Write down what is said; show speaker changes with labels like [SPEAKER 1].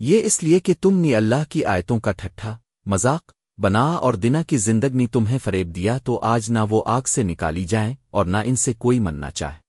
[SPEAKER 1] یہ اس لیے کہ تم نے اللہ کی آیتوں کا ٹھٹھا، مذاق، بنا اور دنا کی زندگی تمہیں فریب دیا تو آج نہ وہ آگ سے نکالی جائیں اور نہ ان سے کوئی مننا چاہے۔